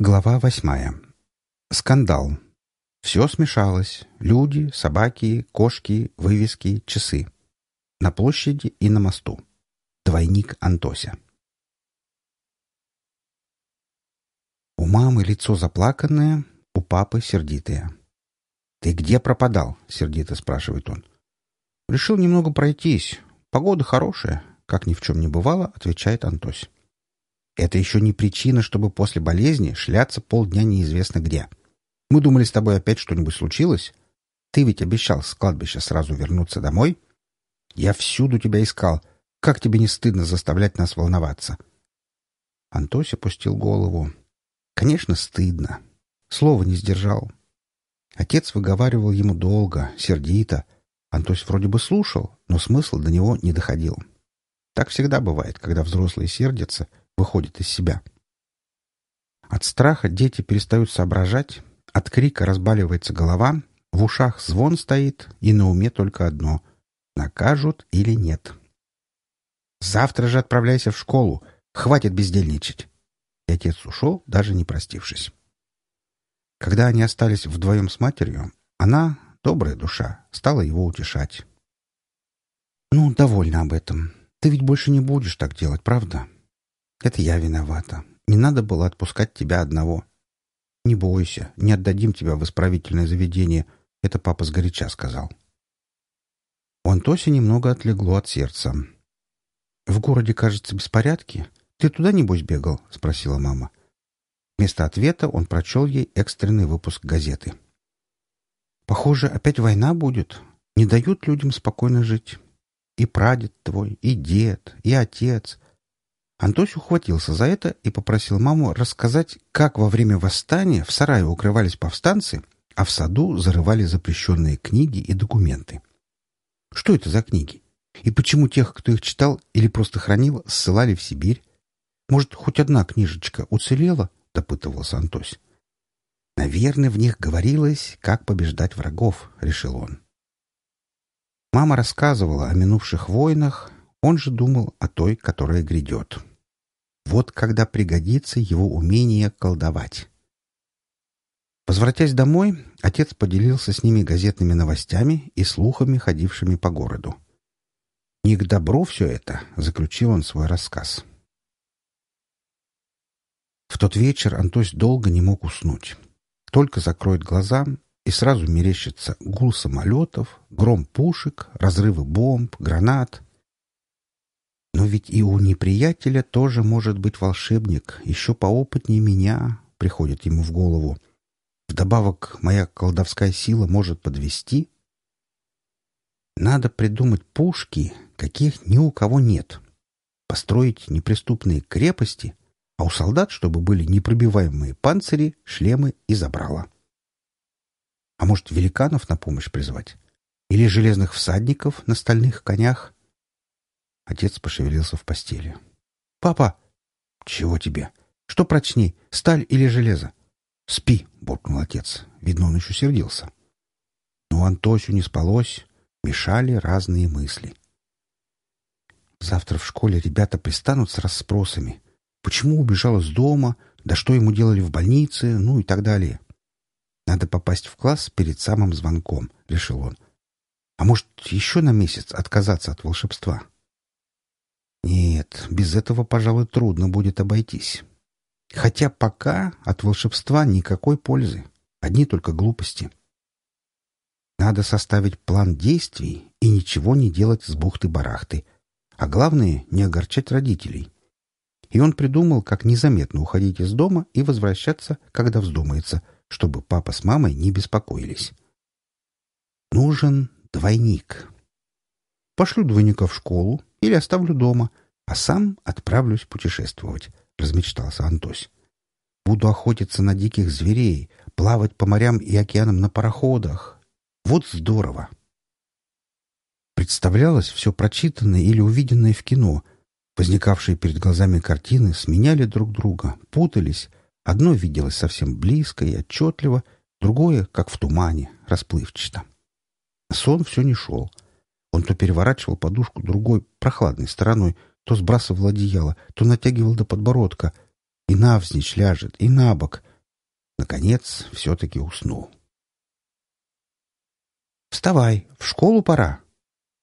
Глава восьмая. Скандал. Все смешалось. Люди, собаки, кошки, вывески, часы. На площади и на мосту. Двойник Антося. У мамы лицо заплаканное, у папы сердитое. «Ты где пропадал?» — сердито спрашивает он. «Решил немного пройтись. Погода хорошая», — как ни в чем не бывало, отвечает Антось. Это еще не причина, чтобы после болезни шляться полдня неизвестно где. Мы думали, с тобой опять что-нибудь случилось. Ты ведь обещал с кладбища сразу вернуться домой. Я всюду тебя искал. Как тебе не стыдно заставлять нас волноваться?» Антось опустил голову. «Конечно, стыдно. Слова не сдержал. Отец выговаривал ему долго, сердито. Антось вроде бы слушал, но смысл до него не доходил. Так всегда бывает, когда взрослые сердятся — выходит из себя. От страха дети перестают соображать, от крика разбаливается голова, в ушах звон стоит, и на уме только одно — накажут или нет. «Завтра же отправляйся в школу, хватит бездельничать!» И отец ушел, даже не простившись. Когда они остались вдвоем с матерью, она, добрая душа, стала его утешать. «Ну, довольна об этом. Ты ведь больше не будешь так делать, правда? Это я виновата. Не надо было отпускать тебя одного. Не бойся, не отдадим тебя в исправительное заведение. Это папа сгоряча сказал. У Антоси немного отлегло от сердца. «В городе, кажется, беспорядки. Ты туда, небось, бегал?» — спросила мама. Вместо ответа он прочел ей экстренный выпуск газеты. «Похоже, опять война будет. Не дают людям спокойно жить. И прадед твой, и дед, и отец. Антось ухватился за это и попросил маму рассказать, как во время восстания в сарае укрывались повстанцы, а в саду зарывали запрещенные книги и документы. Что это за книги? И почему тех, кто их читал или просто хранил, ссылали в Сибирь? Может, хоть одна книжечка уцелела? — допытывался Антось. «Наверное, в них говорилось, как побеждать врагов», — решил он. Мама рассказывала о минувших войнах, он же думал о той, которая грядет. Вот когда пригодится его умение колдовать. Возвратясь домой, отец поделился с ними газетными новостями и слухами, ходившими по городу. «Не к добру все это», — заключил он свой рассказ. В тот вечер Антось долго не мог уснуть. Только закроет глаза, и сразу мерещится гул самолетов, гром пушек, разрывы бомб, гранат. Но ведь и у неприятеля тоже может быть волшебник, еще поопытнее меня, приходит ему в голову. Вдобавок, моя колдовская сила может подвести. Надо придумать пушки, каких ни у кого нет. Построить неприступные крепости, а у солдат, чтобы были непробиваемые панцири, шлемы и забрала. А может, великанов на помощь призвать? Или железных всадников на стальных конях? Отец пошевелился в постели. «Папа!» «Чего тебе? Что прочней, сталь или железо?» «Спи!» — буркнул отец. Видно, он еще сердился. Но Антосю не спалось, мешали разные мысли. Завтра в школе ребята пристанут с расспросами. Почему убежал из дома, да что ему делали в больнице, ну и так далее. Надо попасть в класс перед самым звонком, — решил он. А может, еще на месяц отказаться от волшебства? Нет, без этого, пожалуй, трудно будет обойтись. Хотя пока от волшебства никакой пользы, одни только глупости. Надо составить план действий и ничего не делать с бухты-барахты, а главное — не огорчать родителей. И он придумал, как незаметно уходить из дома и возвращаться, когда вздумается, чтобы папа с мамой не беспокоились. Нужен двойник. Пошлю двойника в школу, или оставлю дома, а сам отправлюсь путешествовать, — размечтался Антось. Буду охотиться на диких зверей, плавать по морям и океанам на пароходах. Вот здорово! Представлялось все прочитанное или увиденное в кино. Возникавшие перед глазами картины сменяли друг друга, путались. Одно виделось совсем близко и отчетливо, другое, как в тумане, расплывчато. Сон все не шел — он то переворачивал подушку другой, прохладной стороной, то сбрасывал одеяло, то натягивал до подбородка. И навзничь ляжет, и на бок. Наконец, все-таки уснул. «Вставай, в школу пора».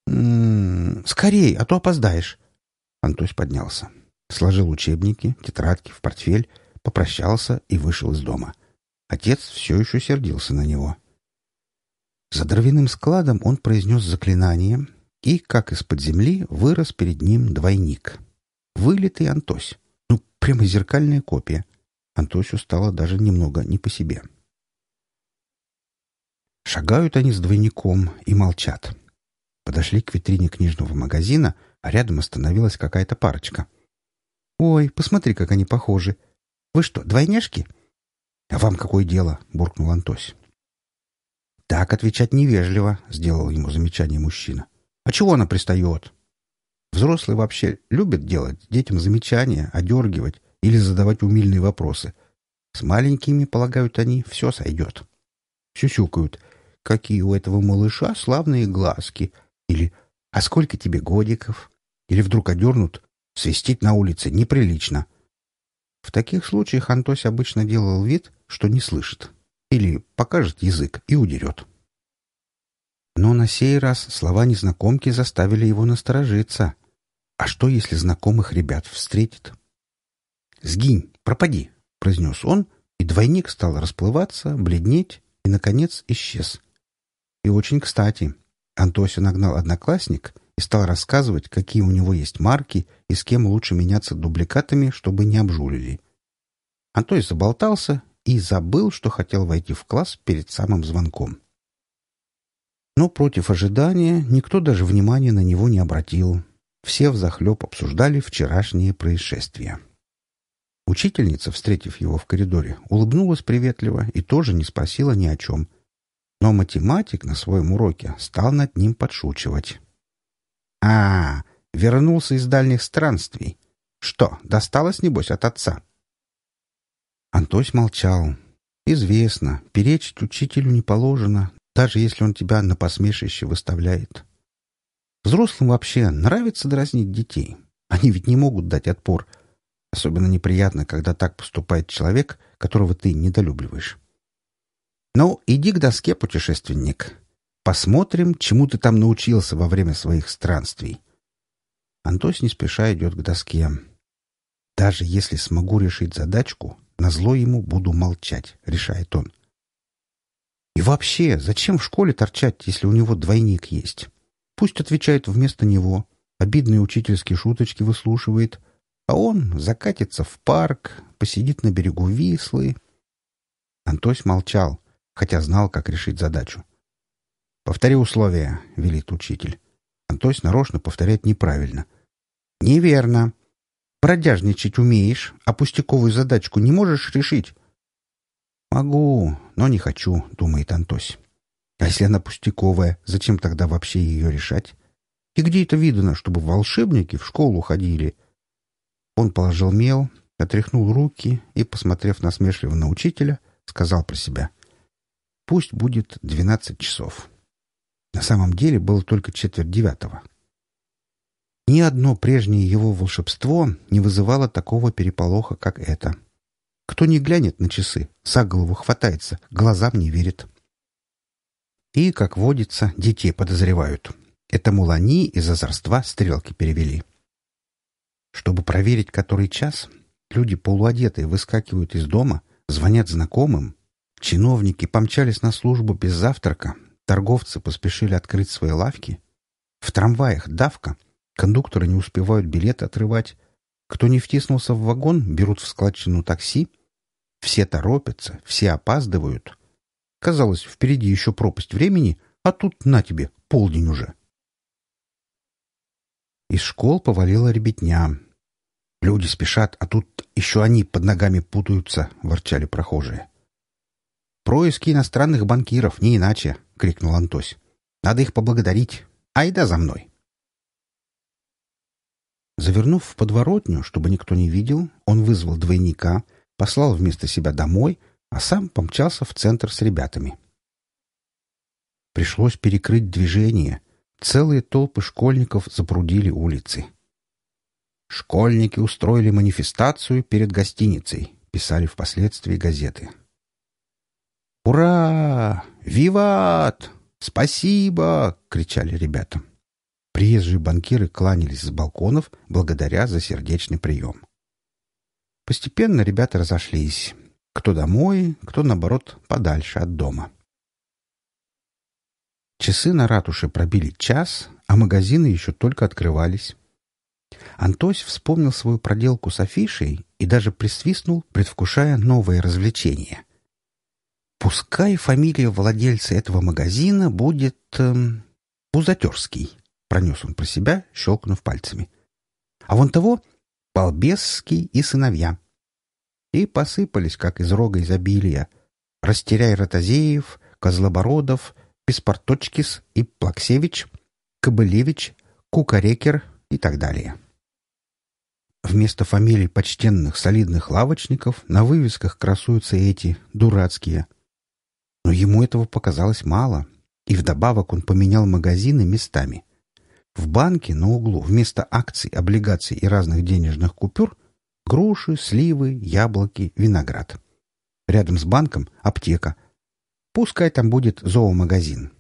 «М -м, «Скорей, а то опоздаешь». Антось поднялся, сложил учебники, тетрадки в портфель, попрощался и вышел из дома. Отец все еще сердился на него. За дровяным складом он произнес заклинание, и, как из-под земли, вырос перед ним двойник. Вылитый Антось. Ну, прямо зеркальная копия. Антосю стало даже немного не по себе. Шагают они с двойником и молчат. Подошли к витрине книжного магазина, а рядом остановилась какая-то парочка. «Ой, посмотри, как они похожи. Вы что, двойняшки?» «А вам какое дело?» — буркнул Антось. «Так отвечать невежливо», — сделал ему замечание мужчина. «А чего она пристает?» Взрослые вообще любят делать детям замечания, одергивать или задавать умильные вопросы. С маленькими, полагают они, все сойдет. Сюсюкают. «Какие у этого малыша славные глазки!» Или «А сколько тебе годиков?» Или вдруг одернут «Свистить на улице неприлично». В таких случаях Антось обычно делал вид, что не слышит. Или покажет язык и удерет. Но на сей раз слова незнакомки заставили его насторожиться. А что, если знакомых ребят встретит? «Сгинь, пропади!» — произнес он, и двойник стал расплываться, бледнеть и, наконец, исчез. И очень кстати. Антося нагнал одноклассник и стал рассказывать, какие у него есть марки и с кем лучше меняться дубликатами, чтобы не обжулили. Антось заболтался и забыл, что хотел войти в класс перед самым звонком. Но против ожидания никто даже внимания на него не обратил. Все взахлеб обсуждали вчерашнее происшествие. Учительница, встретив его в коридоре, улыбнулась приветливо и тоже не спросила ни о чем. Но математик на своем уроке стал над ним подшучивать. «А, вернулся из дальних странствий. Что, досталось, небось, от отца?» Антось молчал. «Известно, перечить учителю не положено, даже если он тебя на посмешище выставляет. Взрослым вообще нравится дразнить детей. Они ведь не могут дать отпор. Особенно неприятно, когда так поступает человек, которого ты недолюбливаешь. Ну, иди к доске, путешественник. Посмотрим, чему ты там научился во время своих странствий. Антос не спеша идет к доске. Даже если смогу решить задачку, назло ему буду молчать, решает он. И вообще, зачем в школе торчать, если у него двойник есть? Пусть отвечает вместо него, обидные учительские шуточки выслушивает, а он закатится в парк, посидит на берегу Вислы. Антось молчал, хотя знал, как решить задачу. «Повтори условия», — велит учитель. Антось нарочно повторяет неправильно. «Неверно. Бродяжничать умеешь, а пустяковую задачку не можешь решить». «Могу, но не хочу», — думает Антось. А если она пустяковая, зачем тогда вообще ее решать? И где это видно, чтобы волшебники в школу ходили? Он положил мел, отряхнул руки и, посмотрев насмешливо на учителя, сказал про себя. «Пусть будет двенадцать часов». На самом деле было только четверть девятого. Ни одно прежнее его волшебство не вызывало такого переполоха, как это. Кто не глянет на часы, за голову хватается, глазам не верит. И, как водится, детей подозревают. Это, мол, они из озорства стрелки перевели. Чтобы проверить, который час, люди полуодетые выскакивают из дома, звонят знакомым. Чиновники помчались на службу без завтрака, торговцы поспешили открыть свои лавки. В трамваях давка, кондукторы не успевают билеты отрывать. Кто не втиснулся в вагон, берут в складчину такси. Все торопятся, все опаздывают — Казалось, впереди еще пропасть времени, а тут на тебе, полдень уже. Из школ повалила ребятня. Люди спешат, а тут еще они под ногами путаются, — ворчали прохожие. «Происки иностранных банкиров, не иначе!» — крикнул Антось. «Надо их поблагодарить. Айда за мной!» Завернув в подворотню, чтобы никто не видел, он вызвал двойника, послал вместо себя домой — а сам помчался в центр с ребятами. Пришлось перекрыть движение. Целые толпы школьников запрудили улицы. Школьники устроили манифестацию перед гостиницей, писали впоследствии газеты. «Ура! Виват! Спасибо!» — кричали ребята. Приезжие банкиры кланялись с балконов благодаря за сердечный прием. Постепенно ребята разошлись. Кто домой, кто, наоборот, подальше от дома. Часы на ратуше пробили час, а магазины еще только открывались. Антось вспомнил свою проделку с афишей и даже присвистнул, предвкушая новое развлечение. «Пускай фамилия владельца этого магазина будет... Эм, Пузатерский», — пронес он про себя, щелкнув пальцами. «А вон того — Балбесский и сыновья». И посыпались, как из рога изобилия. Растеряй Ротозеев, Козлобородов, Беспорточкис и Плаксевич, Кобылевич, Кукарекер и так далее. Вместо фамилий почтенных солидных лавочников на вывесках красуются эти, дурацкие. Но ему этого показалось мало, и вдобавок он поменял магазины местами. В банке на углу вместо акций, облигаций и разных денежных купюр груши, сливы, яблоки, виноград. Рядом с банком — аптека. Пускай там будет зоомагазин.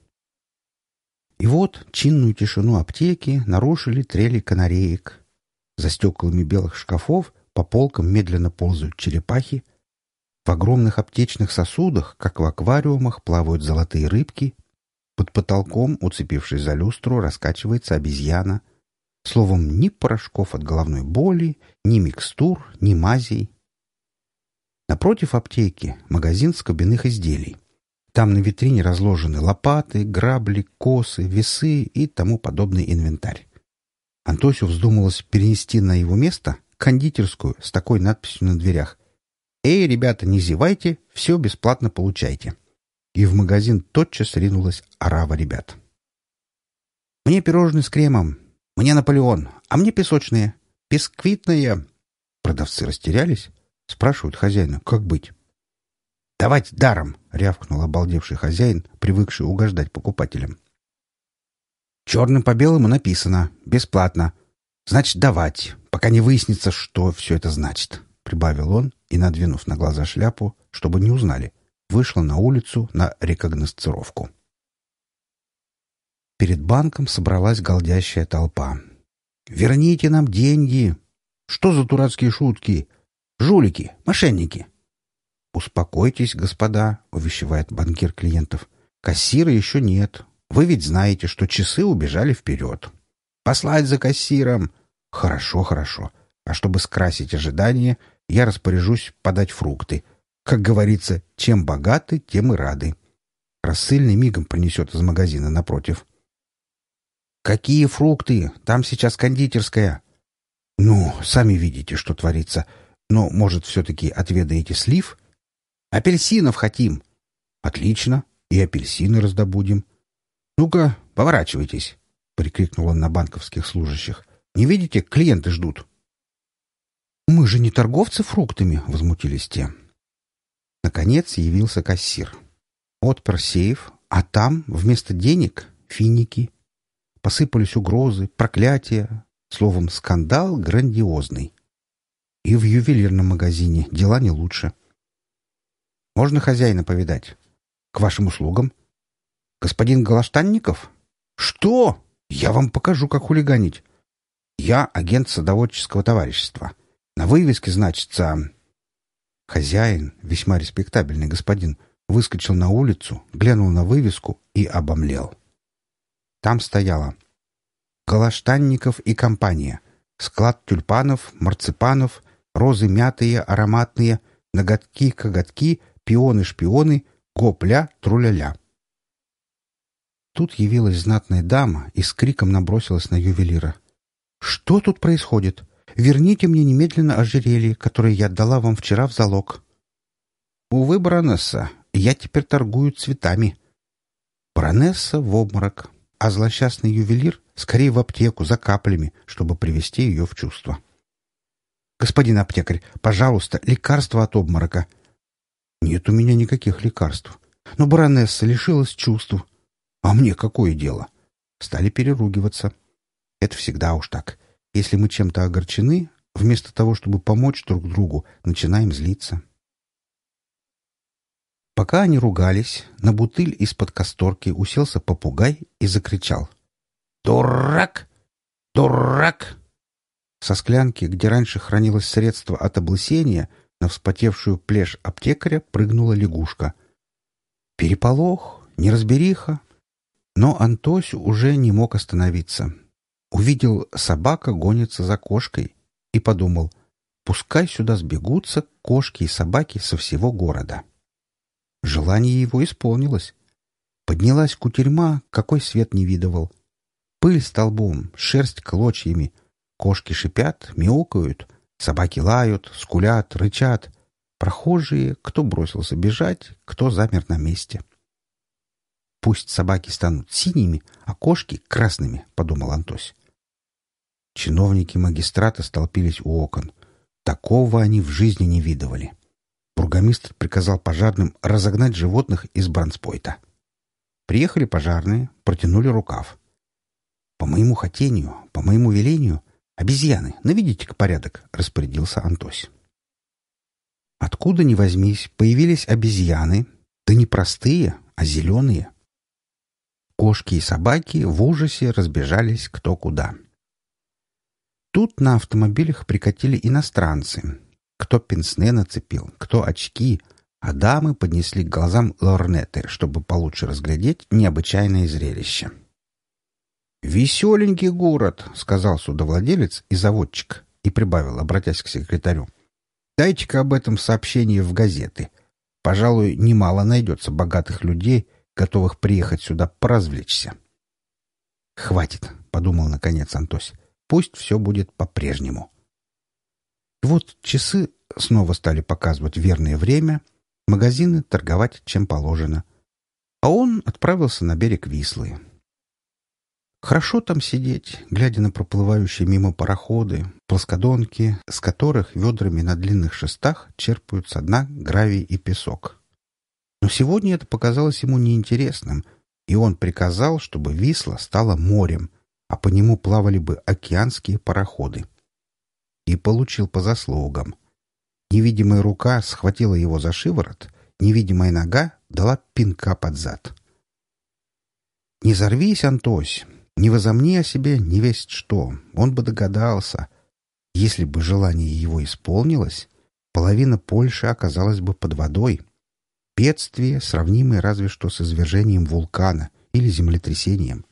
И вот чинную тишину аптеки нарушили трели канареек, за стеклами белых шкафов по полкам медленно ползают черепахи. В огромных аптечных сосудах, как в аквариумах, плавают золотые рыбки. Под потолком, уцепившись за люстру, раскачивается обезьяна. Словом, ни порошков от головной боли, ни микстур, ни мазей. Напротив аптеки магазин скобяных изделий. Там на витрине разложены лопаты, грабли, косы, весы и тому подобный инвентарь. Антосю вздумалось перенести на его место кондитерскую с такой надписью на дверях. «Эй, ребята, не зевайте, все бесплатно получайте». И в магазин тотчас ринулась орава ребят. «Мне пирожные с кремом, мне Наполеон, а мне песочные, бисквитные». Продавцы растерялись, спрашивают хозяина, как быть. «Давать даром!» — рявкнул обалдевший хозяин, привыкший угождать покупателям. Черным по белому написано «бесплатно». Значит, давать, пока не выяснится, что все это значит», — прибавил он и, надвинув на глаза шляпу, чтобы не узнали, вышла на улицу на рекогносцировку. Перед банком собралась голдящая толпа. «Верните нам деньги!» «Что за дурацкие шутки?» «Жулики! Мошенники!» «Успокойтесь, господа», — увещевает банкир клиентов. «Кассира еще нет. Вы ведь знаете, что часы убежали вперед. Послать за кассиром. Хорошо, хорошо. А чтобы скрасить ожидания, я распоряжусь подать фрукты. Как говорится, чем богаты, тем и рады. Рассыльный мигом принесет из магазина напротив. «Какие фрукты? Там сейчас кондитерская». «Ну, сами видите, что творится. Но, может, все-таки отведаете слив?» «Апельсинов хотим». «Отлично. И апельсины раздобудем. «Ну-ка, поворачивайтесь!» — прикрикнул он на банковских служащих. «Не видите, клиенты ждут!» «Мы же не торговцы фруктами!» — возмутились те. Наконец явился кассир. Отпер сейф, а там вместо денег — финики. Посыпались угрозы, проклятия. Словом, скандал грандиозный. И в ювелирном магазине дела не лучше. «Можно хозяина повидать?» «К вашим услугам», Господин Голоштанников? Что? Я вам покажу, как хулиганить. Я агент садоводческого товарищества. На вывеске значится... Хозяин, весьма респектабельный господин, выскочил на улицу, глянул на вывеску и обомлел. Там стояло «Голоштанников и компания», склад тюльпанов, марципанов, розы мятые, ароматные, ноготки-коготки, пионы-шпионы, гопля, труляля. Тут явилась знатная дама и с криком набросилась на ювелира. «Что тут происходит? Верните мне немедленно ожерелье, которое я отдала вам вчера в залог». «Увы, баронесса, я теперь торгую цветами». Баронесса в обморок, а злосчастный ювелир скорее в аптеку за каплями, чтобы привести ее в чувство. «Господин аптекарь, пожалуйста, лекарство от обморока». «Нет у меня никаких лекарств. Но баронесса лишилась чувств. А мне какое дело? Стали переругиваться. Это всегда уж так. Если мы чем-то огорчены, вместо того, чтобы помочь друг другу, начинаем злиться. Пока они ругались, на бутыль из-под касторки уселся попугай и закричал. «Дурак! Дурак!» Со склянки, где раньше хранилось средство от облысения, на вспотевшую плешь аптекаря прыгнула лягушка. Переполох, неразбериха. Но Антось уже не мог остановиться. Увидел, собака гонится за кошкой, и подумал, пускай сюда сбегутся кошки и собаки со всего города. Желание его исполнилось. Поднялась кутерьма, какой свет не видывал. Пыль столбом, шерсть клочьями. Кошки шипят, мяукают, собаки лают, скулят, рычат. Прохожие, кто бросился бежать, кто замер на месте. «Пусть собаки станут синими, а кошки — красными», — подумал Антось. Чиновники магистрата столпились у окон. Такого они в жизни не видывали. Бургомистр приказал пожарным разогнать животных из бранспойта. Приехали пожарные, протянули рукав. «По моему хотению, по моему велению, обезьяны, наведите-ка порядок», — распорядился Антось. Откуда ни возьмись, появились обезьяны, да не простые, а зеленые. Кошки и собаки в ужасе разбежались кто куда. Тут на автомобилях прикатили иностранцы, кто пенсне нацепил, кто очки, а дамы поднесли к глазам лорнеты, чтобы получше разглядеть необычайное зрелище. «Веселенький город», — сказал судовладелец и заводчик, и прибавил, обратясь к секретарю. «Дайте-ка об этом сообщение в газеты. Пожалуй, немало найдется богатых людей, готовых приехать сюда поразвлечься». «Хватит», — подумал наконец Антось. «Пусть все будет по-прежнему». И вот часы снова стали показывать верное время, магазины торговать чем положено. А он отправился на берег Вислы. Хорошо там сидеть, глядя на проплывающие мимо пароходы, плоскодонки, с которых ведрами на длинных шестах черпают со дна гравий и песок. Но сегодня это показалось ему неинтересным, и он приказал, чтобы Висла стала морем, а по нему плавали бы океанские пароходы и получил по заслугам. Невидимая рука схватила его за шиворот, невидимая нога дала пинка под зад. «Не зарвись, Антось, не возомни о себе не весть что, он бы догадался. Если бы желание его исполнилось, половина Польши оказалась бы под водой. Бедствие, сравнимое разве что с извержением вулкана или землетрясением.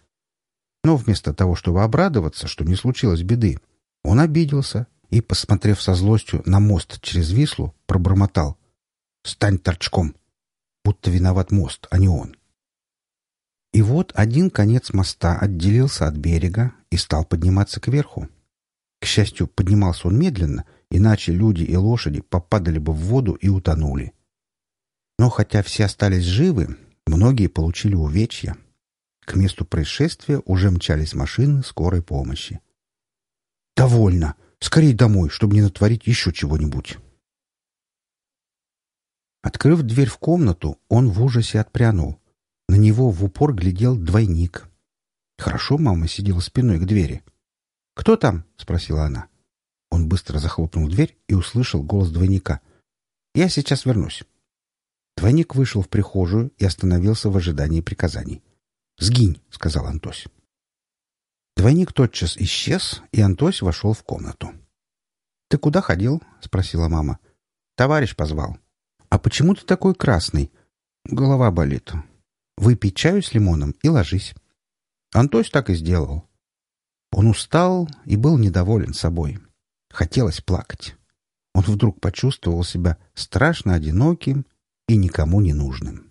Но вместо того, чтобы обрадоваться, что не случилось беды, он обиделся и, посмотрев со злостью на мост через Вислу, пробормотал. «Стань торчком!» Будто виноват мост, а не он. И вот один конец моста отделился от берега и стал подниматься кверху. К счастью, поднимался он медленно, иначе люди и лошади попадали бы в воду и утонули. Но хотя все остались живы, многие получили увечья. К месту происшествия уже мчались машины скорой помощи. «Довольно!» Скорей домой, чтобы не натворить еще чего-нибудь. Открыв дверь в комнату, он в ужасе отпрянул. На него в упор глядел двойник. Хорошо мама сидела спиной к двери. «Кто там?» — спросила она. Он быстро захлопнул дверь и услышал голос двойника. «Я сейчас вернусь». Двойник вышел в прихожую и остановился в ожидании приказаний. «Сгинь», — сказал Антось. Двойник тотчас исчез, и Антось вошел в комнату. «Ты куда ходил?» — спросила мама. «Товарищ позвал». «А почему ты такой красный?» «Голова болит». «Выпей чаю с лимоном и ложись». Антось так и сделал. Он устал и был недоволен собой. Хотелось плакать. Он вдруг почувствовал себя страшно одиноким и никому не нужным.